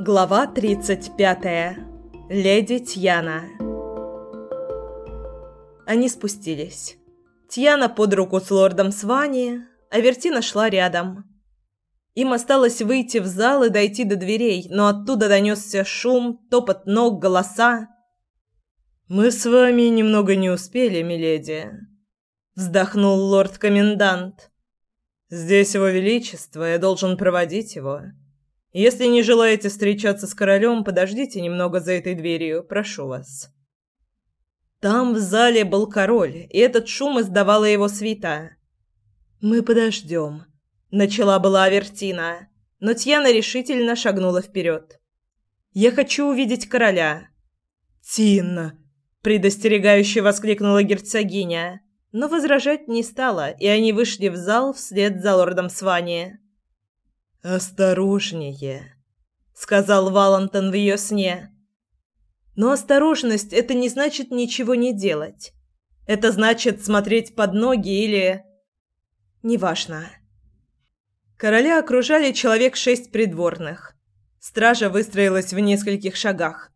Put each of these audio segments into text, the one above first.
Глава 35. Леди Тьяна. Они спустились. Тьяна под руку с лордом Свани, а Вертина шла рядом. Им осталось выйти в зал и дойти до дверей, но оттуда донесся шум, топот ног, голоса. «Мы с вами немного не успели, миледи», — вздохнул лорд-комендант. «Здесь его величество, я должен проводить его». Если не желаете встречаться с королем, подождите немного за этой дверью, прошу вас. Там в зале был король, и этот шум издавала его свита. Мы подождем. Начала была Авертина, но Тьяна решительно шагнула вперед. Я хочу увидеть короля. Тина, предостерегающе воскликнула герцогиня, но возражать не стала, и они вышли в зал вслед за лордом Свани. «Осторожнее», — сказал Валентон в ее сне. Но осторожность — это не значит ничего не делать. Это значит смотреть под ноги или... Неважно. Короля окружали человек шесть придворных. Стража выстроилась в нескольких шагах.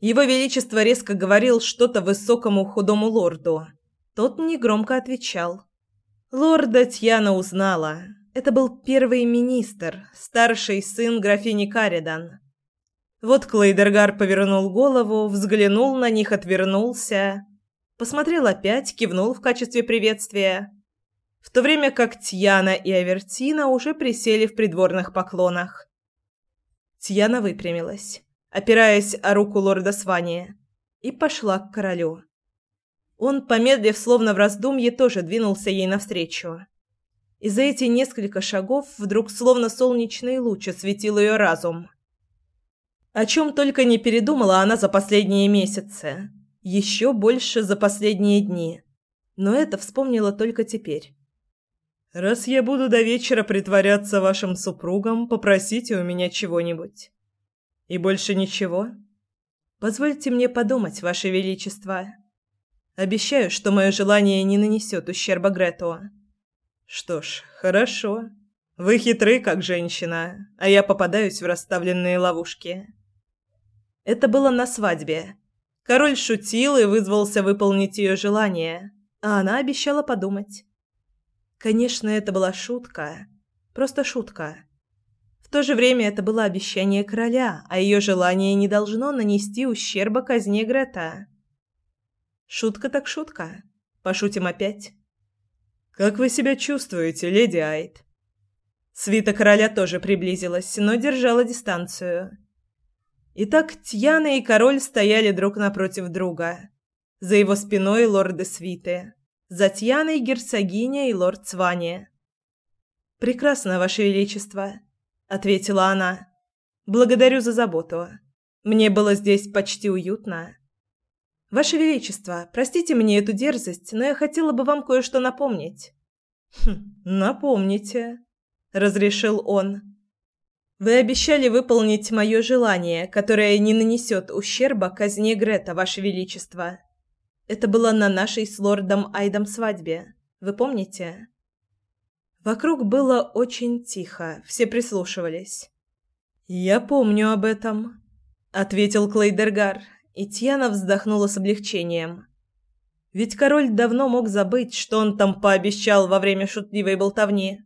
Его Величество резко говорил что-то высокому худому лорду. Тот негромко отвечал. Лорда Тьяна узнала. Это был первый министр, старший сын графини Каридан. Вот Клейдергар повернул голову, взглянул на них, отвернулся, посмотрел опять, кивнул в качестве приветствия, в то время как Тьяна и Авертина уже присели в придворных поклонах. Тьяна выпрямилась, опираясь о руку лорда Свани, и пошла к королю. Он, помедлив, словно в раздумье, тоже двинулся ей навстречу и за эти несколько шагов вдруг словно солнечный луч осветил ее разум. О чем только не передумала она за последние месяцы, еще больше за последние дни, но это вспомнила только теперь. «Раз я буду до вечера притворяться вашим супругом, попросите у меня чего-нибудь». «И больше ничего?» «Позвольте мне подумать, ваше величество. Обещаю, что мое желание не нанесет ущерба Грету». Что ж, хорошо. Вы хитры, как женщина, а я попадаюсь в расставленные ловушки. Это было на свадьбе. Король шутил и вызвался выполнить ее желание, а она обещала подумать. Конечно, это была шутка. Просто шутка. В то же время это было обещание короля, а ее желание не должно нанести ущерба казне Грета. Шутка так шутка. Пошутим опять. «Как вы себя чувствуете, леди Айт?» Свита короля тоже приблизилась, но держала дистанцию. Итак, Тьяна и король стояли друг напротив друга. За его спиной лорды свиты. За Тьяной герцогиня и лорд Свани. «Прекрасно, ваше величество», — ответила она. «Благодарю за заботу. Мне было здесь почти уютно». «Ваше Величество, простите мне эту дерзость, но я хотела бы вам кое-что напомнить». «Хм, напомните», — разрешил он. «Вы обещали выполнить мое желание, которое не нанесет ущерба казне Грета, Ваше Величество. Это было на нашей с лордом Айдом свадьбе. Вы помните?» Вокруг было очень тихо, все прислушивались. «Я помню об этом», — ответил Клейдергар, и Тьяна вздохнула с облегчением. Ведь король давно мог забыть, что он там пообещал во время шутливой болтовни.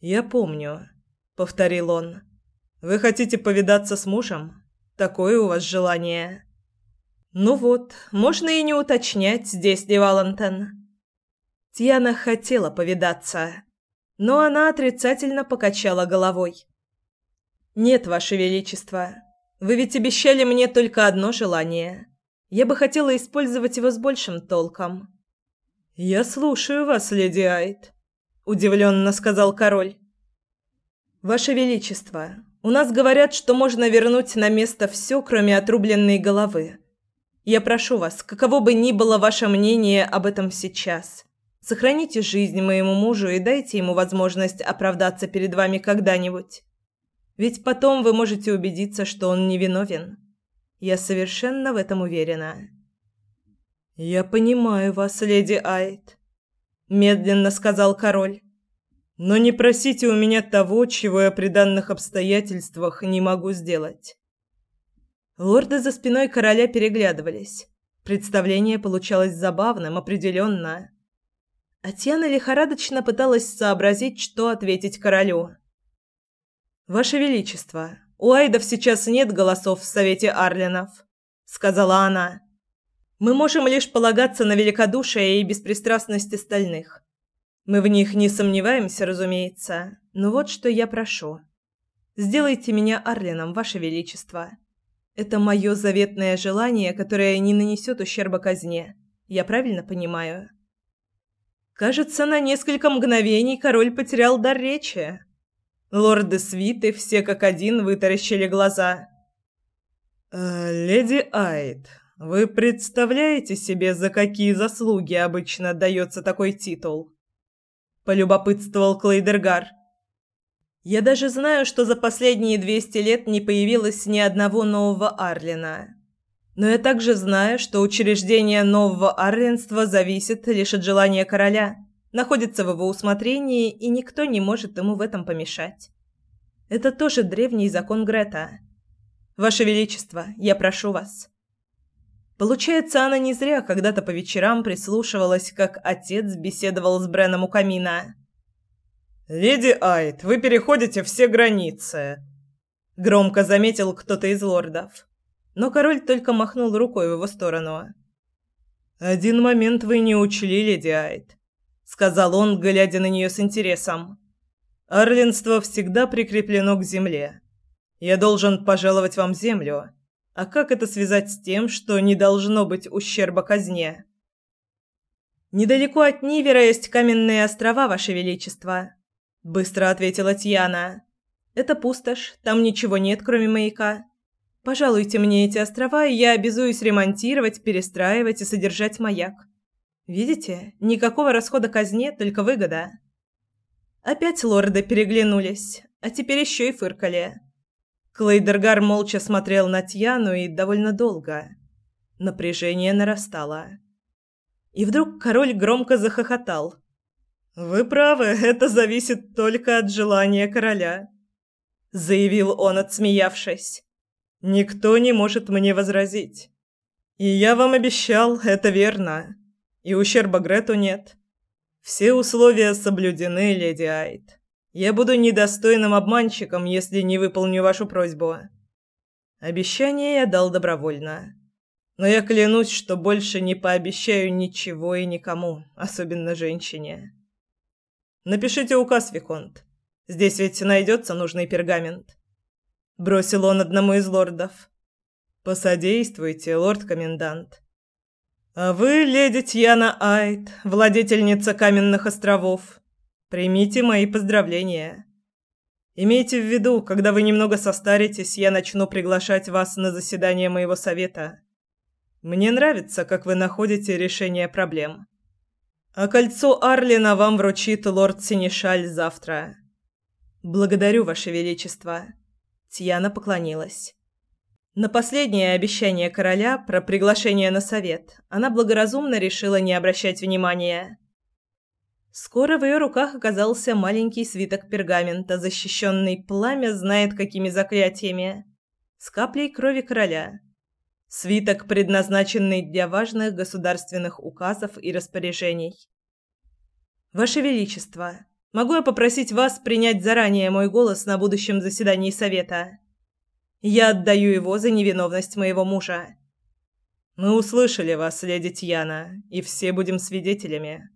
«Я помню», — повторил он. «Вы хотите повидаться с мужем? Такое у вас желание». «Ну вот, можно и не уточнять, здесь ли Валентин». Тьяна хотела повидаться, но она отрицательно покачала головой. «Нет, Ваше Величество, вы ведь обещали мне только одно желание. Я бы хотела использовать его с большим толком». «Я слушаю вас, леди Айт», — удивленно сказал король. «Ваше Величество, у нас говорят, что можно вернуть на место все, кроме отрубленной головы. Я прошу вас, каково бы ни было ваше мнение об этом сейчас, сохраните жизнь моему мужу и дайте ему возможность оправдаться перед вами когда-нибудь. Ведь потом вы можете убедиться, что он невиновен. Я совершенно в этом уверена. Я понимаю вас, леди Айт, медленно сказал король. Но не просите у меня того, чего я при данных обстоятельствах не могу сделать. Лорды за спиной короля переглядывались. Представление получалось забавным, определенно. Атьяна лихорадочно пыталась сообразить, что ответить королю. «Ваше Величество, у Айдов сейчас нет голосов в Совете Арлинов», — сказала она. «Мы можем лишь полагаться на великодушие и беспристрастность остальных. Мы в них не сомневаемся, разумеется, но вот что я прошу. Сделайте меня Арлином, Ваше Величество. Это мое заветное желание, которое не нанесет ущерба казне. Я правильно понимаю?» Кажется, на несколько мгновений король потерял дар речи. Лорды свиты все как один вытаращили глаза. «Э, «Леди Айд, вы представляете себе, за какие заслуги обычно дается такой титул?» Полюбопытствовал Клейдергар. «Я даже знаю, что за последние двести лет не появилось ни одного нового Арлина. Но я также знаю, что учреждение нового Арлинства зависит лишь от желания короля» находится в его усмотрении, и никто не может ему в этом помешать. Это тоже древний закон Грета. Ваше Величество, я прошу вас. Получается, она не зря когда-то по вечерам прислушивалась, как отец беседовал с Бреном у камина. «Леди Айт, вы переходите все границы», — громко заметил кто-то из лордов. Но король только махнул рукой в его сторону. «Один момент вы не учли, леди Айт сказал он, глядя на нее с интересом. Арлинство всегда прикреплено к земле. Я должен пожаловать вам землю. А как это связать с тем, что не должно быть ущерба казне? Недалеко от Нивера есть каменные острова, ваше величество, быстро ответила Тьяна. Это пустошь, там ничего нет, кроме маяка. Пожалуйте мне эти острова, и я обязуюсь ремонтировать, перестраивать и содержать маяк. Видите? Никакого расхода казне, только выгода. Опять лорды переглянулись, а теперь еще и фыркали. Клейдергар молча смотрел на Тьяну и довольно долго. Напряжение нарастало. И вдруг король громко захохотал. «Вы правы, это зависит только от желания короля», — заявил он, отсмеявшись. «Никто не может мне возразить. И я вам обещал, это верно. И ущерба Грету нет. Все условия соблюдены, леди Айт. Я буду недостойным обманщиком, если не выполню вашу просьбу. Обещание я дал добровольно. Но я клянусь, что больше не пообещаю ничего и никому, особенно женщине. Напишите указ, Виконт. Здесь ведь найдется нужный пергамент. Бросил он одному из лордов. Посодействуйте, лорд-комендант. А вы, леди Тьяна Айт, владетельница Каменных островов, примите мои поздравления. Имейте в виду, когда вы немного состаритесь, я начну приглашать вас на заседание моего совета. Мне нравится, как вы находите решение проблем. А кольцо Арлина вам вручит лорд Синишаль завтра. Благодарю, ваше величество. Тьяна поклонилась. На последнее обещание короля про приглашение на совет она благоразумно решила не обращать внимания. Скоро в ее руках оказался маленький свиток пергамента, защищенный пламя знает какими заклятиями, с каплей крови короля. Свиток, предназначенный для важных государственных указов и распоряжений. «Ваше Величество, могу я попросить вас принять заранее мой голос на будущем заседании совета?» Я отдаю его за невиновность моего мужа. Мы услышали вас, леди Тьяна, и все будем свидетелями.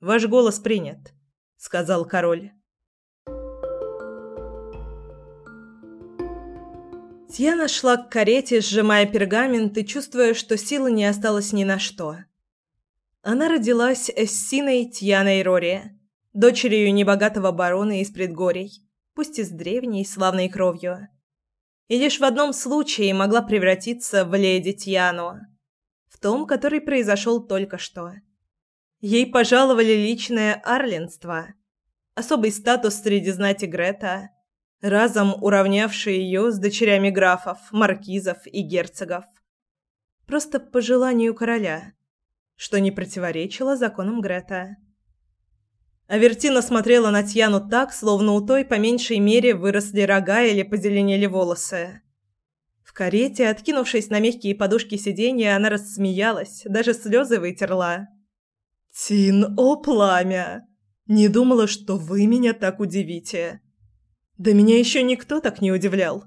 Ваш голос принят, сказал король. Тьяна шла к карете, сжимая пергамент и чувствуя, что силы не осталось ни на что. Она родилась Эссиной Тьяной Рори, дочерью небогатого барона из предгорий, пусть и с древней славной кровью и лишь в одном случае могла превратиться в леди Тьяну, в том, который произошел только что. Ей пожаловали личное арлинство, особый статус среди знати Грета, разом уравнявший ее с дочерями графов, маркизов и герцогов. Просто по желанию короля, что не противоречило законам Грета. Авертина смотрела на Тьяну так, словно у той по меньшей мере выросли рога или позеленели волосы. В карете, откинувшись на мягкие подушки сиденья, она рассмеялась, даже слезы вытерла. «Тин, о пламя! Не думала, что вы меня так удивите. Да меня еще никто так не удивлял.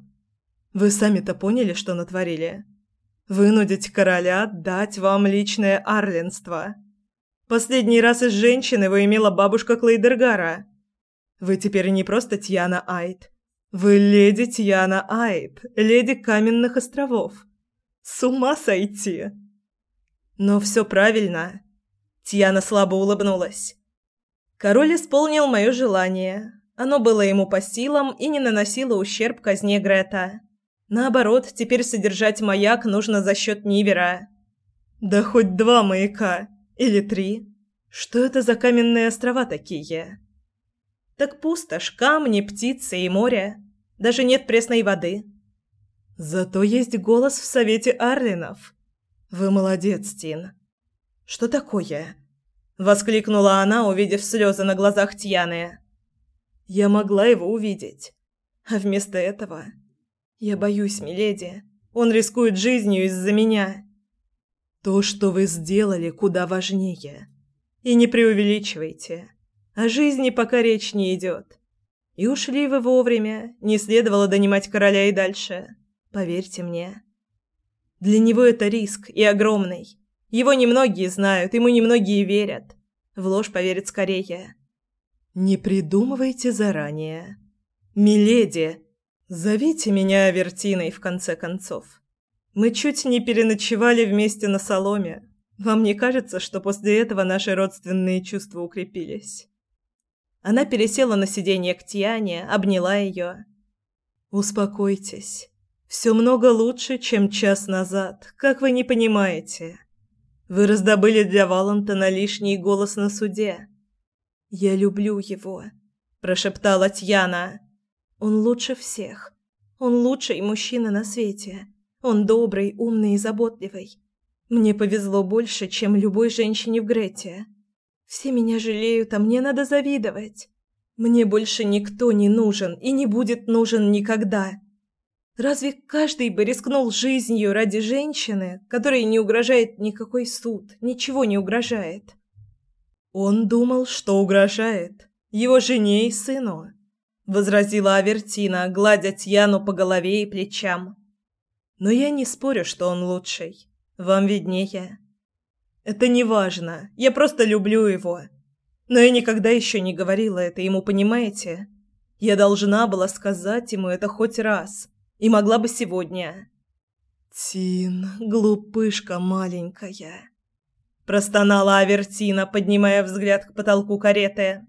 Вы сами-то поняли, что натворили? Вынудить короля дать вам личное арлинство. Последний раз из женщины вы имела бабушка Клейдергара. Вы теперь не просто Тьяна Айт. Вы леди Тьяна Айт, леди Каменных островов. С ума сойти. Но все правильно. Тьяна слабо улыбнулась. Король исполнил мое желание. Оно было ему по силам и не наносило ущерб казне Грета. Наоборот, теперь содержать маяк нужно за счет Нивера. Да хоть два маяка. Или три. Что это за каменные острова такие? Так пустошь, камни, птицы и море. Даже нет пресной воды. Зато есть голос в Совете Арлинов. Вы молодец, Тин. Что такое? Воскликнула она, увидев слезы на глазах Тьяны. Я могла его увидеть. А вместо этого... Я боюсь, миледи. Он рискует жизнью из-за меня. То, что вы сделали, куда важнее. И не преувеличивайте. О жизни пока речь не идет. И ушли вы вовремя, не следовало донимать короля и дальше. Поверьте мне. Для него это риск, и огромный. Его немногие знают, ему немногие верят. В ложь поверят скорее. Не придумывайте заранее. Миледи, зовите меня Авертиной в конце концов. Мы чуть не переночевали вместе на соломе. Вам не кажется, что после этого наши родственные чувства укрепились? Она пересела на сиденье к Тиане, обняла ее. Успокойтесь. Все много лучше, чем час назад, как вы не понимаете. Вы раздобыли для Валентина лишний голос на суде. Я люблю его, прошептала Тьяна. Он лучше всех. Он лучший мужчина на свете. Он добрый, умный и заботливый. Мне повезло больше, чем любой женщине в Грете. Все меня жалеют, а мне надо завидовать. Мне больше никто не нужен и не будет нужен никогда. Разве каждый бы рискнул жизнью ради женщины, которой не угрожает никакой суд, ничего не угрожает? Он думал, что угрожает его жене и сыну, возразила Авертина, гладя Тьяну по голове и плечам. Но я не спорю, что он лучший. Вам виднее. Это не важно. Я просто люблю его. Но я никогда еще не говорила это ему, понимаете? Я должна была сказать ему это хоть раз. И могла бы сегодня. Тин, глупышка маленькая. Простонала Авертина, поднимая взгляд к потолку кареты.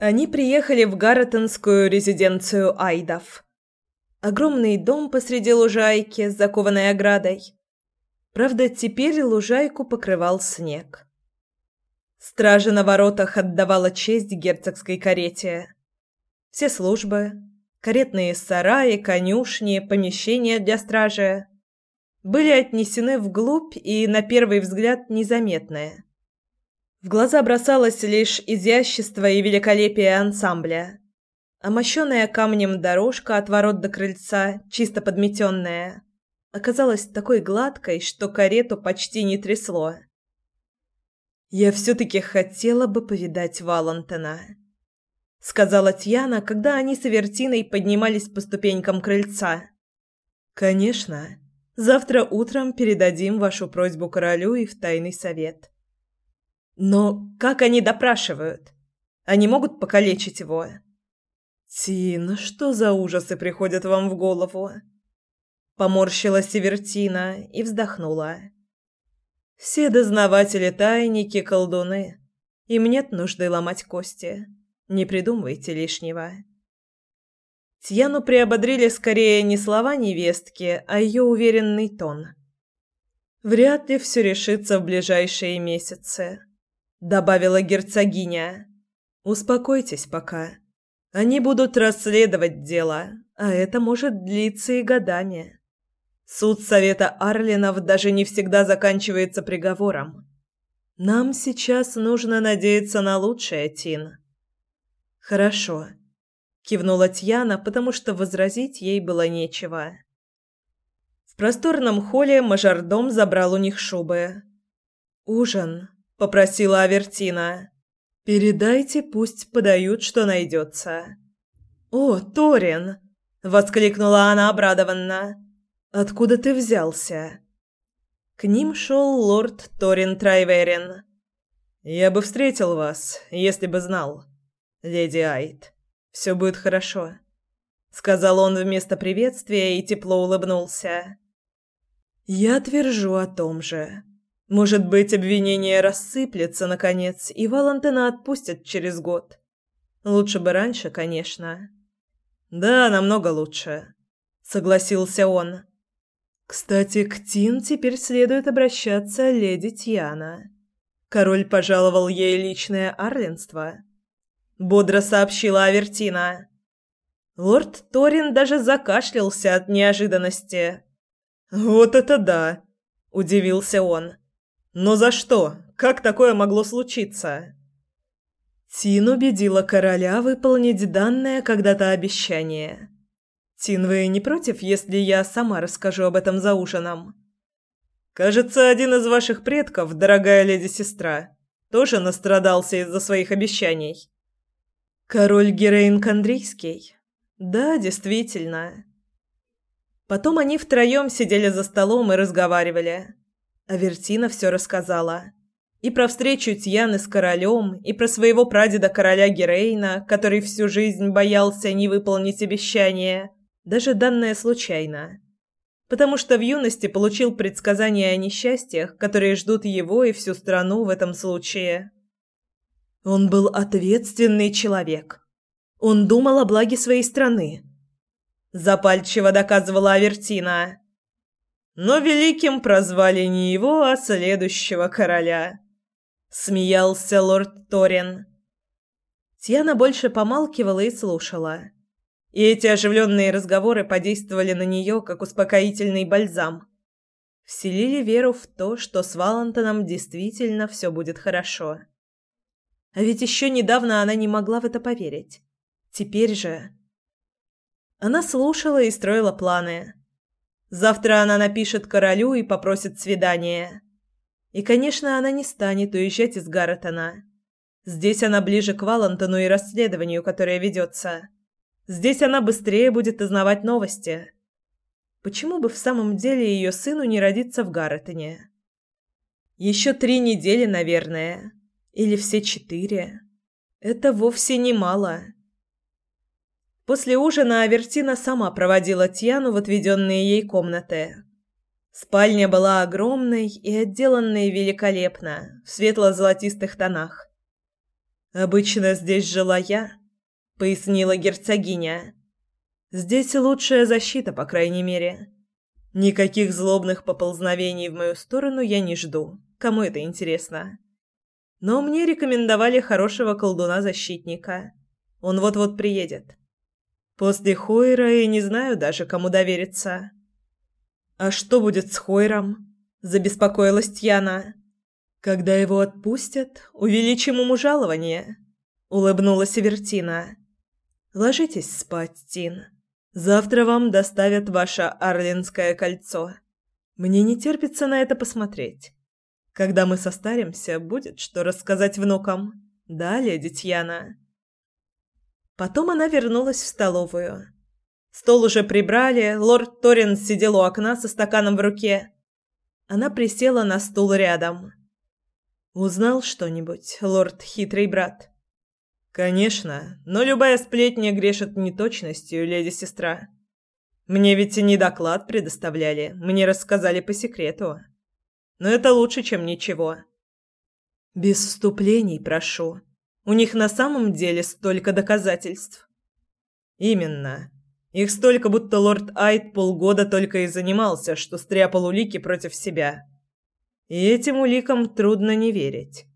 Они приехали в Гарретонскую резиденцию Айдов. Огромный дом посреди лужайки с закованной оградой. Правда, теперь лужайку покрывал снег. Стража на воротах отдавала честь герцогской карете. Все службы, каретные сараи, конюшни, помещения для стражи были отнесены вглубь и, на первый взгляд, незаметные. В глаза бросалось лишь изящество и великолепие ансамбля. А мощеная камнем дорожка от ворот до крыльца, чисто подметенная, оказалась такой гладкой, что карету почти не трясло. «Я все-таки хотела бы повидать Валентина», — сказала Тьяна, когда они с Авертиной поднимались по ступенькам крыльца. «Конечно. Завтра утром передадим вашу просьбу королю и в тайный совет». Но как они допрашивают? Они могут покалечить его? Тин, что за ужасы приходят вам в голову? Поморщилась Севертина и вздохнула. Все дознаватели тайники колдуны. Им нет нужды ломать кости. Не придумывайте лишнего. Тьяну приободрили скорее не слова невестки, а ее уверенный тон. Вряд ли все решится в ближайшие месяцы добавила герцогиня. Успокойтесь пока. Они будут расследовать дело, а это может длиться и годами. Суд совета Арлинов даже не всегда заканчивается приговором. Нам сейчас нужно надеяться на лучшее, Тин. Хорошо, кивнула Тьяна, потому что возразить ей было нечего. В просторном холле мажордом забрал у них шубы. Ужин, попросила Авертина. Передайте, пусть подают, что найдется. О, Торин, воскликнула она обрадованно. Откуда ты взялся? К ним шел лорд Торин Трайверин. Я бы встретил вас, если бы знал, леди Айт. Все будет хорошо, сказал он вместо приветствия и тепло улыбнулся. Я твержу о том же. Может быть, обвинение рассыплется наконец, и Валентина отпустят через год. Лучше бы раньше, конечно. Да, намного лучше, согласился он. Кстати, к Тин теперь следует обращаться леди Тиана. Король пожаловал ей личное арленство. Бодро сообщила Авертина. Лорд Торин даже закашлялся от неожиданности. «Вот это да!» – удивился он. Но за что? Как такое могло случиться? Тин убедила короля выполнить данное когда-то обещание. Тин, вы не против, если я сама расскажу об этом за ужином? Кажется, один из ваших предков, дорогая леди-сестра, тоже настрадался из-за своих обещаний. Король Герейн Кандрийский. Да, действительно. Потом они втроем сидели за столом и разговаривали. Авертина все рассказала. И про встречу Тьяны с королем, и про своего прадеда короля Герейна, который всю жизнь боялся не выполнить обещание, даже данное случайно. Потому что в юности получил предсказания о несчастьях, которые ждут его и всю страну в этом случае. Он был ответственный человек. Он думал о благе своей страны. Запальчиво доказывала Авертина но великим прозвали не его, а следующего короля. Смеялся лорд Торин. Тьяна больше помалкивала и слушала. И эти оживленные разговоры подействовали на нее, как успокоительный бальзам. Вселили веру в то, что с Валентоном действительно все будет хорошо. А ведь еще недавно она не могла в это поверить. Теперь же... Она слушала и строила планы. Завтра она напишет королю и попросит свидания. И, конечно, она не станет уезжать из Гарретона. Здесь она ближе к Валантону и расследованию, которое ведется. Здесь она быстрее будет узнавать новости. Почему бы в самом деле ее сыну не родиться в Гарретоне? Еще три недели, наверное. Или все четыре. Это вовсе не мало. После ужина Авертина сама проводила Тьяну в отведенные ей комнаты. Спальня была огромной и отделанной великолепно, в светло-золотистых тонах. «Обычно здесь жила я», — пояснила герцогиня. «Здесь лучшая защита, по крайней мере. Никаких злобных поползновений в мою сторону я не жду. Кому это интересно?» Но мне рекомендовали хорошего колдуна-защитника. Он вот-вот приедет. После Хойра я не знаю даже, кому довериться. А что будет с Хойром? Забеспокоилась Тьяна. Когда его отпустят, увеличим ему жалование. Улыбнулась Вертина. Ложитесь спать, Тин. Завтра вам доставят ваше Арлинское кольцо. Мне не терпится на это посмотреть. Когда мы состаримся, будет что рассказать внукам. Да, леди Тьяна. Потом она вернулась в столовую. Стол уже прибрали, лорд Торрен сидел у окна со стаканом в руке. Она присела на стул рядом. «Узнал что-нибудь, лорд Хитрый Брат?» «Конечно, но любая сплетня грешит неточностью, леди-сестра. Мне ведь и не доклад предоставляли, мне рассказали по секрету. Но это лучше, чем ничего». «Без вступлений, прошу», у них на самом деле столько доказательств. Именно. Их столько, будто лорд Айт полгода только и занимался, что стряпал улики против себя. И этим уликам трудно не верить.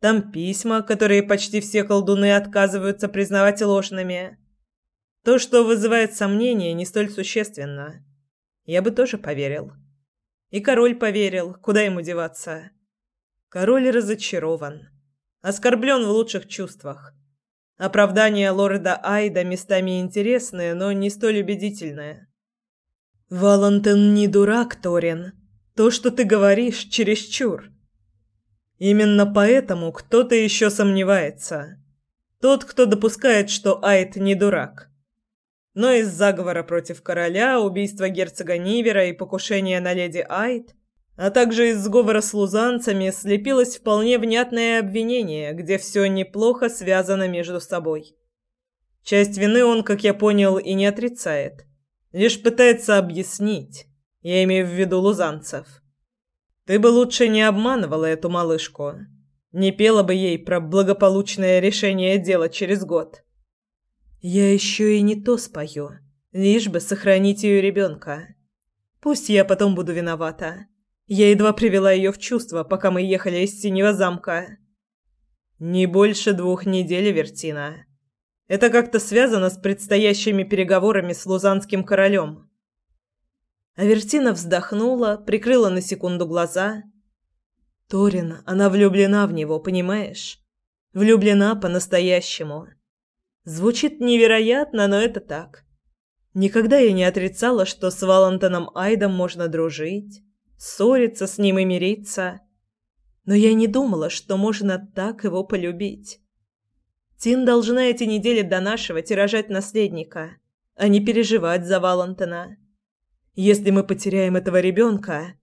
Там письма, которые почти все колдуны отказываются признавать ложными. То, что вызывает сомнения, не столь существенно. Я бы тоже поверил. И король поверил, куда ему деваться. Король разочарован, оскорблен в лучших чувствах. Оправдание лорда Айда местами интересное, но не столь убедительное. Валентин не дурак, Торин. То, что ты говоришь, чересчур. Именно поэтому кто-то еще сомневается. Тот, кто допускает, что Айд не дурак. Но из заговора против короля, убийства герцога Нивера и покушения на леди Айд, а также из сговора с лузанцами слепилось вполне внятное обвинение, где все неплохо связано между собой. Часть вины он, как я понял, и не отрицает. Лишь пытается объяснить. Я имею в виду лузанцев. Ты бы лучше не обманывала эту малышку. Не пела бы ей про благополучное решение дела через год. Я еще и не то спою, лишь бы сохранить ее ребенка. Пусть я потом буду виновата. Я едва привела ее в чувство, пока мы ехали из Синего замка. Не больше двух недель, Вертина. Это как-то связано с предстоящими переговорами с лузанским королем. Авертина вздохнула, прикрыла на секунду глаза. Торин, она влюблена в него, понимаешь? Влюблена по-настоящему. Звучит невероятно, но это так. Никогда я не отрицала, что с Валентоном Айдом можно дружить, ссориться с ним и мириться. Но я не думала, что можно так его полюбить. Тин должна эти недели донашивать и рожать наследника, а не переживать за Валентона. Если мы потеряем этого ребенка...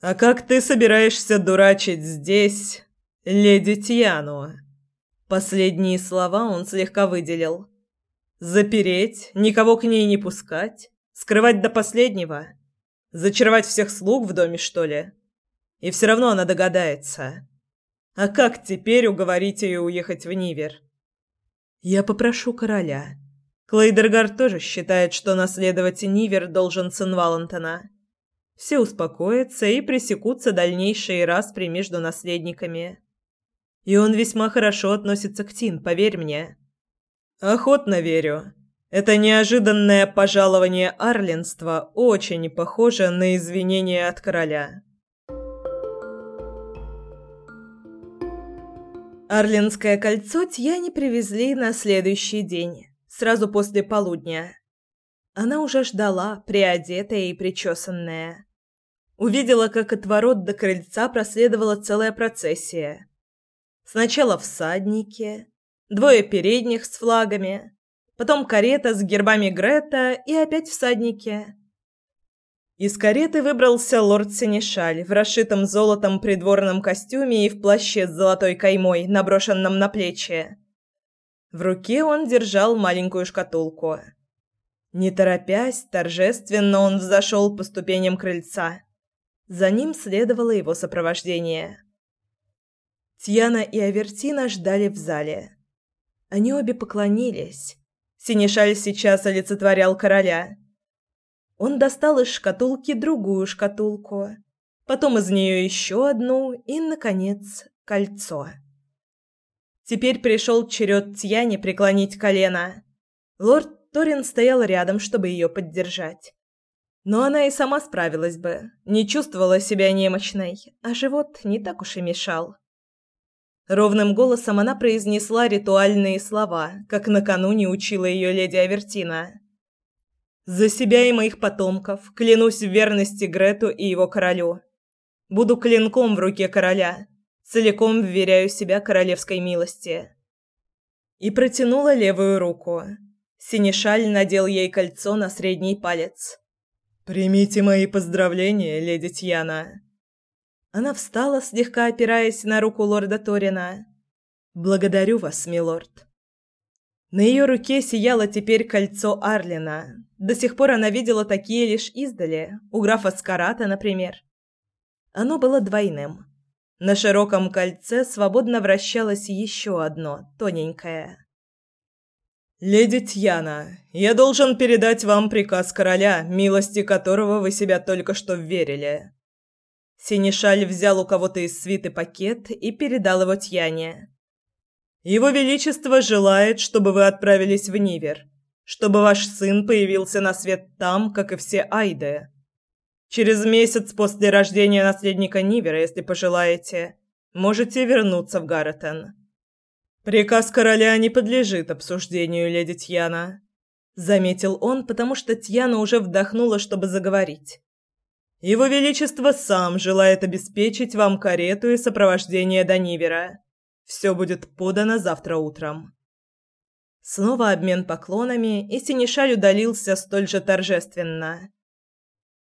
А как ты собираешься дурачить здесь, леди Тьяну? Последние слова он слегка выделил. Запереть, никого к ней не пускать, скрывать до последнего, зачаровать всех слуг в доме, что ли? И все равно она догадается. А как теперь уговорить ее уехать в Нивер? Я попрошу короля. Клейдергар тоже считает, что наследовать Нивер должен сын Валентона. Все успокоятся и пресекутся дальнейшие распри между наследниками. И он весьма хорошо относится к Тин, поверь мне. Охотно верю. Это неожиданное пожалование арлинства очень похоже на извинение от короля. Арлинское кольцо Тьяне привезли на следующий день, сразу после полудня. Она уже ждала, приодетая и причесанная. Увидела, как от ворот до крыльца проследовала целая процессия. Сначала всадники, двое передних с флагами, потом карета с гербами Грета и опять всадники. Из кареты выбрался лорд Сенешаль в расшитом золотом придворном костюме и в плаще с золотой каймой, наброшенном на плечи. В руке он держал маленькую шкатулку. Не торопясь, торжественно он взошел по ступеням крыльца. За ним следовало его сопровождение. Тьяна и Авертина ждали в зале. Они обе поклонились. Синешаль сейчас олицетворял короля. Он достал из шкатулки другую шкатулку, потом из нее еще одну и, наконец, кольцо. Теперь пришел черед Тьяне преклонить колено. Лорд Торин стоял рядом, чтобы ее поддержать. Но она и сама справилась бы, не чувствовала себя немощной, а живот не так уж и мешал. Ровным голосом она произнесла ритуальные слова, как накануне учила ее леди Авертина. «За себя и моих потомков клянусь в верности Грету и его королю. Буду клинком в руке короля, целиком вверяю себя королевской милости». И протянула левую руку. Синешаль надел ей кольцо на средний палец. «Примите мои поздравления, леди Тьяна». Она встала, слегка опираясь на руку лорда Торина. «Благодарю вас, милорд». На ее руке сияло теперь кольцо Арлина. До сих пор она видела такие лишь издали, у графа Скарата, например. Оно было двойным. На широком кольце свободно вращалось еще одно, тоненькое. «Леди Тьяна, я должен передать вам приказ короля, милости которого вы себя только что верили. Синишаль взял у кого-то из свиты пакет и передал его Тьяне. «Его Величество желает, чтобы вы отправились в Нивер, чтобы ваш сын появился на свет там, как и все Айды. Через месяц после рождения наследника Нивера, если пожелаете, Можете вернуться в Гарретен. Приказ короля не подлежит обсуждению, леди Тьяна, заметил он, потому что Тьяна уже вдохнула, чтобы заговорить. Его величество сам желает обеспечить вам карету и сопровождение до Нивера. Все будет подано завтра утром. Снова обмен поклонами, и Синишаль удалился столь же торжественно.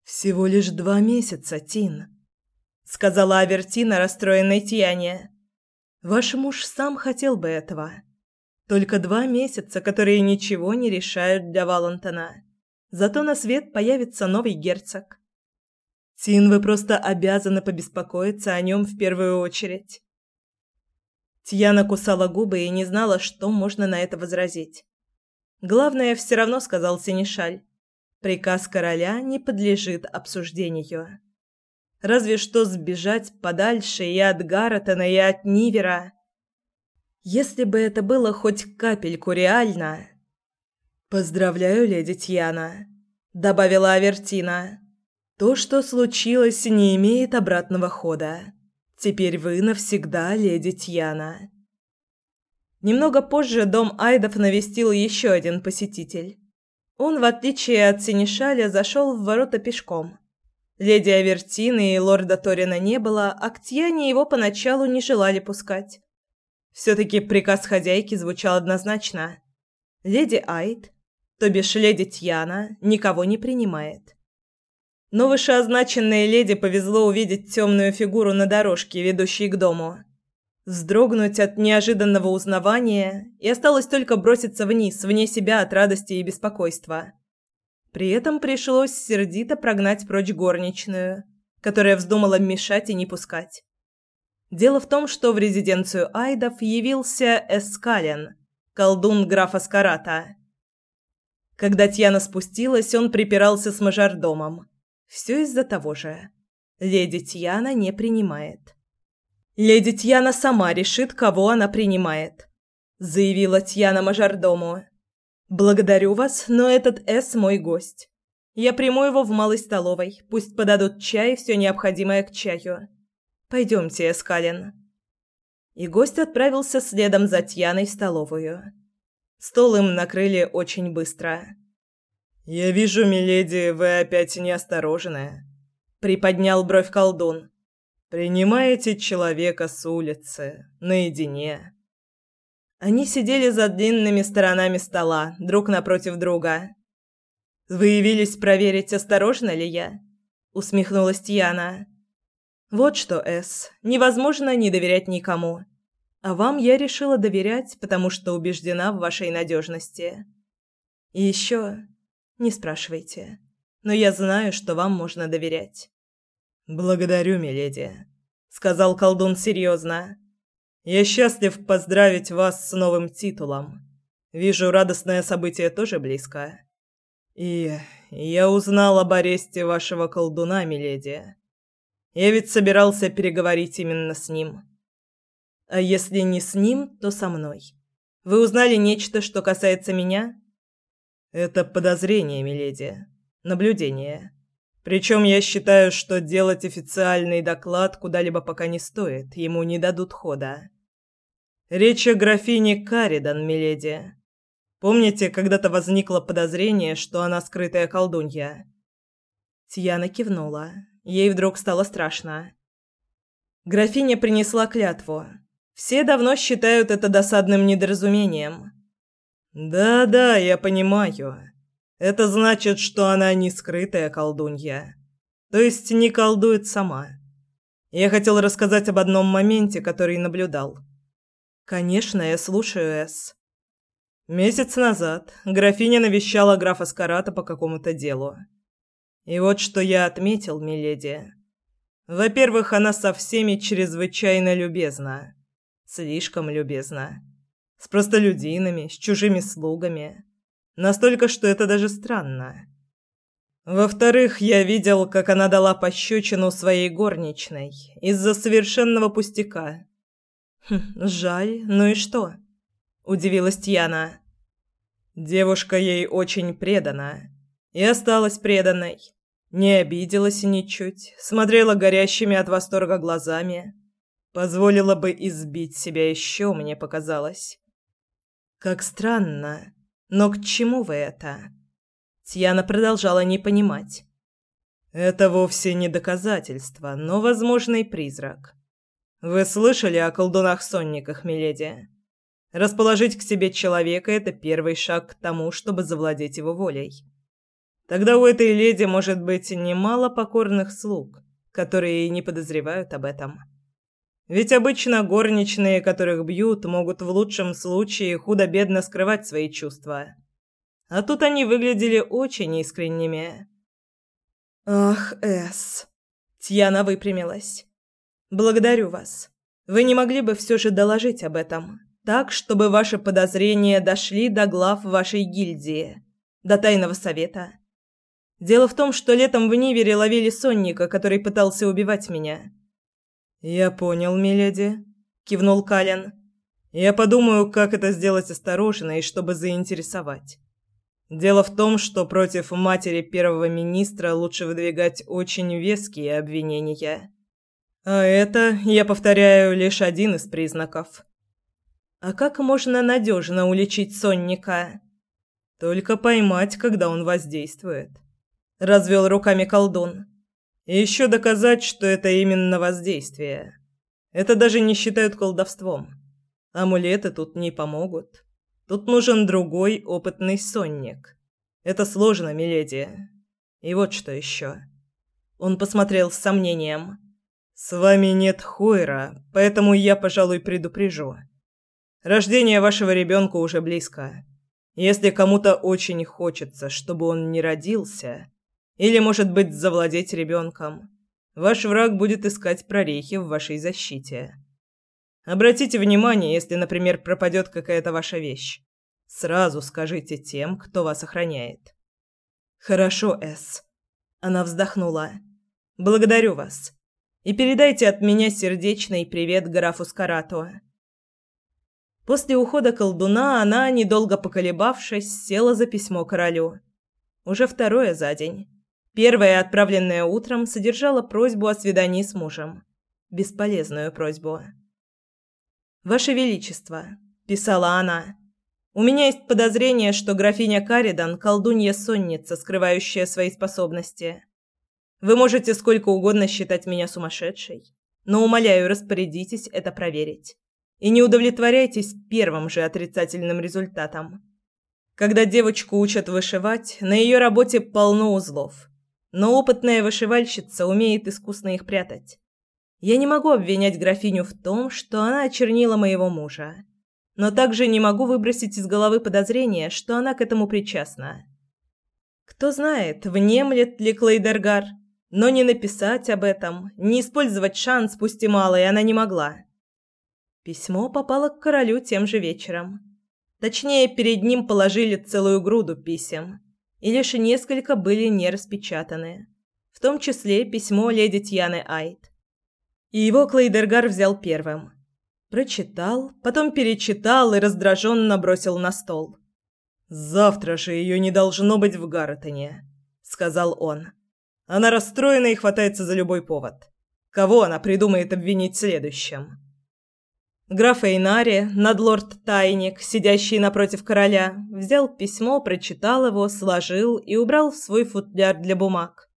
«Всего лишь два месяца, Тин», — сказала Авертина, расстроенной Тьяне. «Ваш муж сам хотел бы этого. Только два месяца, которые ничего не решают для Валентона. Зато на свет появится новый герцог. Тин, вы просто обязаны побеспокоиться о нем в первую очередь». Тьяна кусала губы и не знала, что можно на это возразить. Главное, все равно сказал Синишаль. Приказ короля не подлежит обсуждению. Разве что сбежать подальше и от Гарретона, и от Нивера. Если бы это было хоть капельку реально... «Поздравляю, леди Тьяна», — добавила Авертина. «То, что случилось, не имеет обратного хода. Теперь вы навсегда леди Тьяна». Немного позже дом Айдов навестил еще один посетитель. Он, в отличие от Синишаля, зашел в ворота пешком. Леди Авертины и лорда Торина не было, а к Тьяне его поначалу не желали пускать. Все-таки приказ хозяйки звучал однозначно. Леди Айд, то бишь леди Тьяна, никого не принимает. Но вышеозначенной леди повезло увидеть темную фигуру на дорожке, ведущей к дому. Вздрогнуть от неожиданного узнавания и осталось только броситься вниз, вне себя от радости и беспокойства. При этом пришлось сердито прогнать прочь горничную, которая вздумала мешать и не пускать. Дело в том, что в резиденцию Айдов явился Эскален, колдун графа Скарата. Когда Тьяна спустилась, он припирался с мажордомом. Все из-за того же. Леди Тьяна не принимает. Леди Тьяна сама решит, кого она принимает, заявила Тьяна мажордому. Благодарю вас, но этот С мой гость. Я приму его в малой столовой. Пусть подадут чай и все необходимое к чаю. Пойдемте, Эскалин. И гость отправился следом за Тьяной в столовую. Стол им накрыли очень быстро. «Я вижу, миледи, вы опять неосторожны», — приподнял бровь колдун. «Принимаете человека с улицы, наедине». Они сидели за длинными сторонами стола, друг напротив друга. «Вы явились проверить, осторожна ли я?» — усмехнулась Тьяна. «Вот что, Эс, невозможно не доверять никому. А вам я решила доверять, потому что убеждена в вашей надежности. И еще не спрашивайте. Но я знаю, что вам можно доверять. Благодарю, миледи, сказал колдун серьезно. Я счастлив поздравить вас с новым титулом. Вижу, радостное событие тоже близко. И я узнал об аресте вашего колдуна, миледи. Я ведь собирался переговорить именно с ним. А если не с ним, то со мной. Вы узнали нечто, что касается меня? Это подозрение, миледи. Наблюдение. Причем я считаю, что делать официальный доклад куда-либо пока не стоит, ему не дадут хода. Речь о графине Каридан, миледи. Помните, когда-то возникло подозрение, что она скрытая колдунья? Тьяна кивнула. Ей вдруг стало страшно. Графиня принесла клятву. Все давно считают это досадным недоразумением. Да-да, я понимаю. Это значит, что она не скрытая колдунья. То есть не колдует сама. Я хотел рассказать об одном моменте, который наблюдал. Конечно, я слушаю, Эс. Месяц назад графиня навещала графа Скарата по какому-то делу. И вот что я отметил, миледи. Во-первых, она со всеми чрезвычайно любезна. Слишком любезна с простолюдинами, с чужими слугами. Настолько, что это даже странно. Во-вторых, я видел, как она дала пощечину своей горничной из-за совершенного пустяка. Хм, жаль, ну и что? Удивилась Тьяна. Девушка ей очень предана. И осталась преданной. Не обиделась ничуть, смотрела горящими от восторга глазами. Позволила бы избить себя еще, мне показалось. Как странно. Но к чему вы это? Тьяна продолжала не понимать. Это вовсе не доказательство, но возможный призрак. Вы слышали о колдунах-сонниках, миледи? Расположить к себе человека – это первый шаг к тому, чтобы завладеть его волей. Тогда у этой леди может быть немало покорных слуг, которые и не подозревают об этом. Ведь обычно горничные, которых бьют, могут в лучшем случае худо-бедно скрывать свои чувства. А тут они выглядели очень искренними. «Ах, Эс!» Тьяна выпрямилась. «Благодарю вас. Вы не могли бы все же доложить об этом, так, чтобы ваши подозрения дошли до глав вашей гильдии, до тайного совета. Дело в том, что летом в Нивере ловили сонника, который пытался убивать меня. «Я понял, миледи», — кивнул Калин. «Я подумаю, как это сделать осторожно и чтобы заинтересовать. Дело в том, что против матери первого министра лучше выдвигать очень веские обвинения. А это, я повторяю, лишь один из признаков». «А как можно надежно уличить сонника?» «Только поймать, когда он воздействует», — развел руками колдун. И еще доказать, что это именно воздействие. Это даже не считают колдовством. Амулеты тут не помогут. Тут нужен другой опытный сонник. Это сложно, миледи. И вот что еще. Он посмотрел с сомнением. С вами нет Хойра, поэтому я, пожалуй, предупрежу. Рождение вашего ребенка уже близко. Если кому-то очень хочется, чтобы он не родился, или, может быть, завладеть ребенком. Ваш враг будет искать прорехи в вашей защите. Обратите внимание, если, например, пропадет какая-то ваша вещь. Сразу скажите тем, кто вас охраняет. Хорошо, С. Она вздохнула. Благодарю вас. И передайте от меня сердечный привет графу Скарату. После ухода колдуна она, недолго поколебавшись, села за письмо королю. Уже второе за день. Первое, отправленное утром, содержало просьбу о свидании с мужем. Бесполезную просьбу. «Ваше Величество», – писала она, – «у меня есть подозрение, что графиня Каридан – колдунья-сонница, скрывающая свои способности. Вы можете сколько угодно считать меня сумасшедшей, но, умоляю, распорядитесь это проверить. И не удовлетворяйтесь первым же отрицательным результатом. Когда девочку учат вышивать, на ее работе полно узлов» но опытная вышивальщица умеет искусно их прятать. Я не могу обвинять графиню в том, что она очернила моего мужа, но также не могу выбросить из головы подозрение, что она к этому причастна. Кто знает, внемлет ли Клейдергар, но не написать об этом, не использовать шанс, пусть и малый, она не могла. Письмо попало к королю тем же вечером. Точнее, перед ним положили целую груду писем – и лишь несколько были не распечатаны, в том числе письмо леди Тьяны Айт. И его Клейдергар взял первым. Прочитал, потом перечитал и раздраженно бросил на стол. «Завтра же ее не должно быть в Гарретоне», — сказал он. «Она расстроена и хватается за любой повод. Кого она придумает обвинить следующим?» Граф Эйнари, надлорд-тайник, сидящий напротив короля, взял письмо, прочитал его, сложил и убрал в свой футляр для бумаг.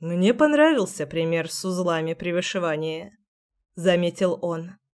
«Мне понравился пример с узлами при вышивании», — заметил он.